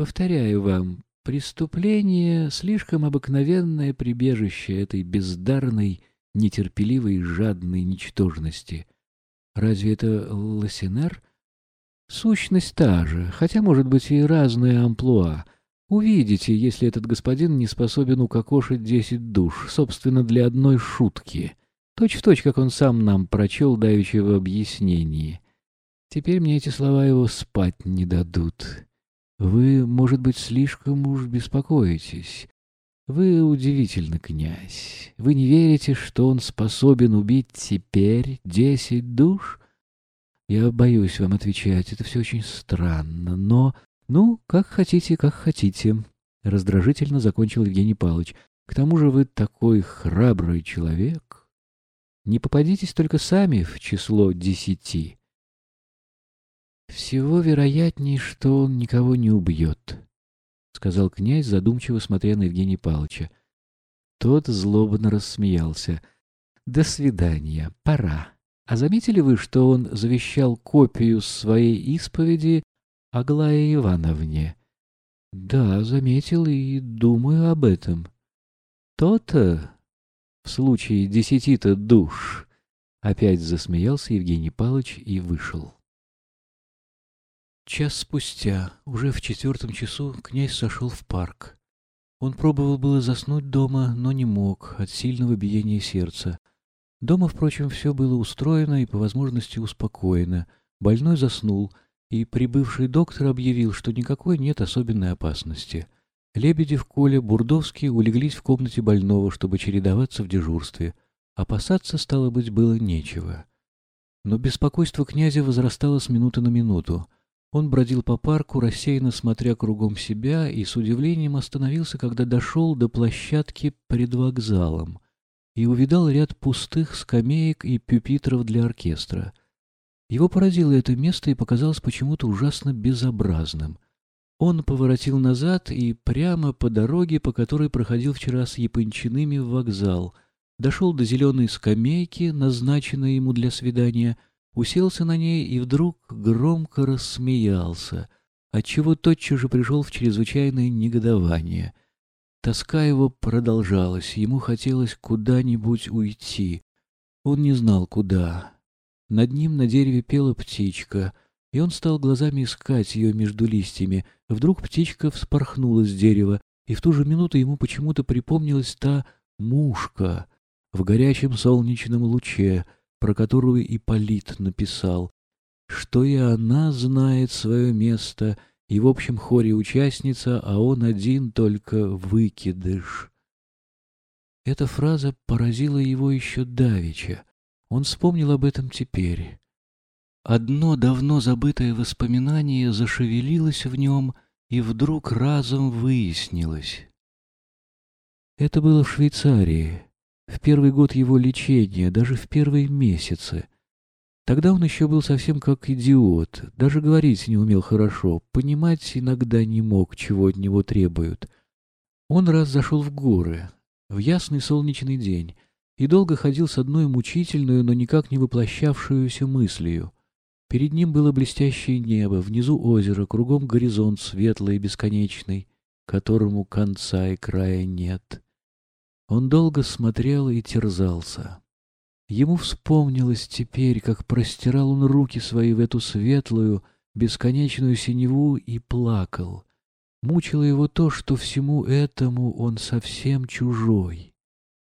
Повторяю вам, преступление — слишком обыкновенное прибежище этой бездарной, нетерпеливой, жадной ничтожности. Разве это Лассенер? Сущность та же, хотя, может быть, и разная амплуа. Увидите, если этот господин не способен укокошить десять душ, собственно, для одной шутки. Точь в точь, как он сам нам прочел давеча в объяснении. Теперь мне эти слова его спать не дадут. Вы, может быть, слишком уж беспокоитесь. Вы удивительный князь. Вы не верите, что он способен убить теперь десять душ? Я боюсь вам отвечать, это все очень странно, но... Ну, как хотите, как хотите. Раздражительно закончил Евгений Павлович. К тому же вы такой храбрый человек. Не попадитесь только сами в число десяти. «Всего вероятней, что он никого не убьет», — сказал князь, задумчиво смотря на Евгения Павловича. Тот злобно рассмеялся. «До свидания. Пора. А заметили вы, что он завещал копию своей исповеди Аглае Ивановне?» «Да, заметил и думаю об этом». «То-то, в случае десяти-то душ», — опять засмеялся Евгений Павлович и вышел. Час спустя, уже в четвертом часу, князь сошел в парк. Он пробовал было заснуть дома, но не мог от сильного биения сердца. Дома, впрочем, все было устроено и по возможности успокоено. Больной заснул, и прибывший доктор объявил, что никакой нет особенной опасности. Лебедев, Коля, Бурдовский улеглись в комнате больного, чтобы чередоваться в дежурстве. Опасаться, стало быть, было нечего. Но беспокойство князя возрастало с минуты на минуту. Он бродил по парку, рассеянно смотря кругом себя, и с удивлением остановился, когда дошел до площадки пред вокзалом и увидал ряд пустых скамеек и пюпитров для оркестра. Его поразило это место и показалось почему-то ужасно безобразным. Он поворотил назад и прямо по дороге, по которой проходил вчера с Япончиными в вокзал, дошел до зеленой скамейки, назначенной ему для свидания — уселся на ней и вдруг громко рассмеялся, отчего тотчас же пришел в чрезвычайное негодование. Тоска его продолжалась, ему хотелось куда-нибудь уйти. Он не знал, куда. Над ним на дереве пела птичка, и он стал глазами искать ее между листьями. Вдруг птичка вспорхнула с дерева, и в ту же минуту ему почему-то припомнилась та мушка в горячем солнечном луче, про которую Ипполит написал, что и она знает свое место, и в общем хоре участница, а он один только выкидыш. Эта фраза поразила его еще давеча. Он вспомнил об этом теперь. Одно давно забытое воспоминание зашевелилось в нем и вдруг разом выяснилось. Это было в Швейцарии в первый год его лечения, даже в первые месяцы. Тогда он еще был совсем как идиот, даже говорить не умел хорошо, понимать иногда не мог, чего от него требуют. Он раз зашел в горы, в ясный солнечный день, и долго ходил с одной мучительную, но никак не воплощавшуюся мыслью. Перед ним было блестящее небо, внизу озеро, кругом горизонт светлый и бесконечный, которому конца и края нет. Он долго смотрел и терзался. Ему вспомнилось теперь, как простирал он руки свои в эту светлую, бесконечную синеву и плакал. Мучило его то, что всему этому он совсем чужой.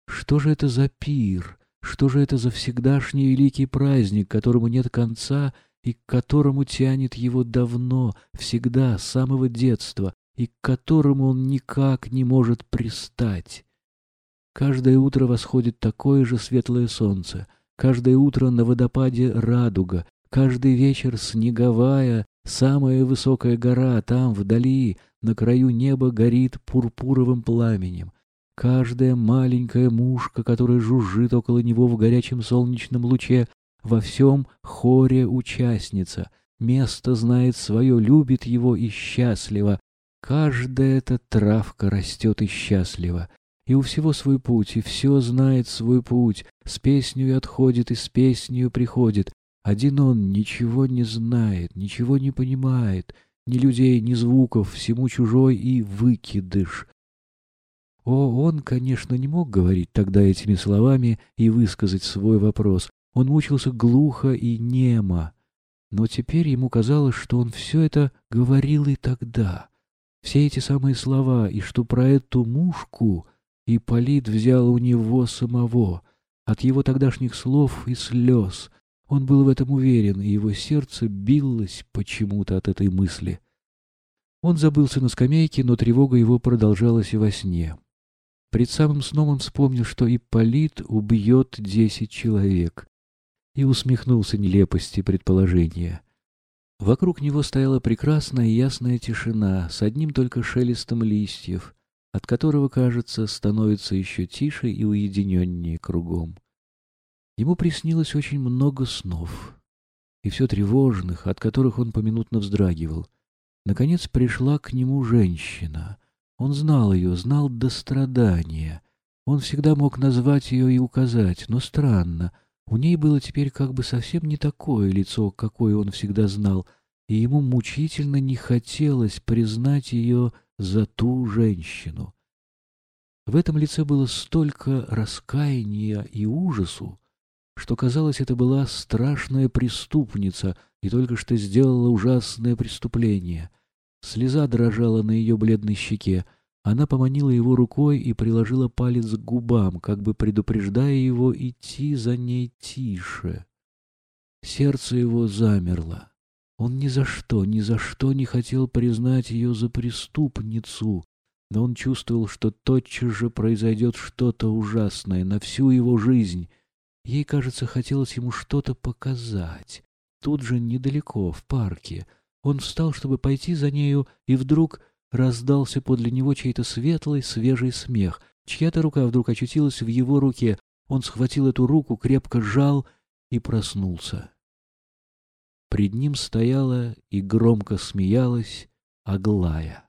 Что же это за пир? Что же это за всегдашний великий праздник, которому нет конца и к которому тянет его давно, всегда, с самого детства, и к которому он никак не может пристать? Каждое утро восходит такое же светлое солнце, каждое утро на водопаде радуга, каждый вечер снеговая, самая высокая гора там, вдали, на краю неба горит пурпуровым пламенем. Каждая маленькая мушка, которая жужжит около него в горячем солнечном луче, во всем хоре участница. Место знает свое, любит его и счастливо. Каждая эта травка растет и счастлива и у всего свой путь, и все знает свой путь, с песнью отходит и с песнью приходит. Один он ничего не знает, ничего не понимает, ни людей, ни звуков, всему чужой и выкидыш. О, он, конечно, не мог говорить тогда этими словами и высказать свой вопрос. Он мучился глухо и немо. Но теперь ему казалось, что он все это говорил и тогда. Все эти самые слова, и что про эту мушку Ипполит взял у него самого. От его тогдашних слов и слез — он был в этом уверен, и его сердце билось почему-то от этой мысли. Он забылся на скамейке, но тревога его продолжалась и во сне. Пред самым сном он вспомнил, что Ипполит убьет десять человек, и усмехнулся нелепости предположения. Вокруг него стояла прекрасная и ясная тишина с одним только шелестом листьев, от которого, кажется, становится еще тише и уединеннее кругом. Ему приснилось очень много снов, и все тревожных, от которых он поминутно вздрагивал. Наконец пришла к нему женщина. Он знал ее, знал до страдания. Он всегда мог назвать ее и указать, но странно. У ней было теперь как бы совсем не такое лицо, какое он всегда знал, и ему мучительно не хотелось признать ее за ту женщину. В этом лице было столько раскаяния и ужасу, что, казалось, это была страшная преступница и только что сделала ужасное преступление. Слеза дрожала на ее бледной щеке. Она поманила его рукой и приложила палец к губам, как бы предупреждая его идти за ней тише. Сердце его замерло. Он ни за что, ни за что не хотел признать ее за преступницу, но он чувствовал, что тотчас же произойдет что-то ужасное на всю его жизнь, Ей, кажется, хотелось ему что-то показать. Тут же, недалеко, в парке. Он встал, чтобы пойти за нею, и вдруг раздался подле него чей-то светлый, свежий смех. Чья-то рука вдруг очутилась в его руке. Он схватил эту руку, крепко сжал и проснулся. Пред ним стояла и громко смеялась Аглая.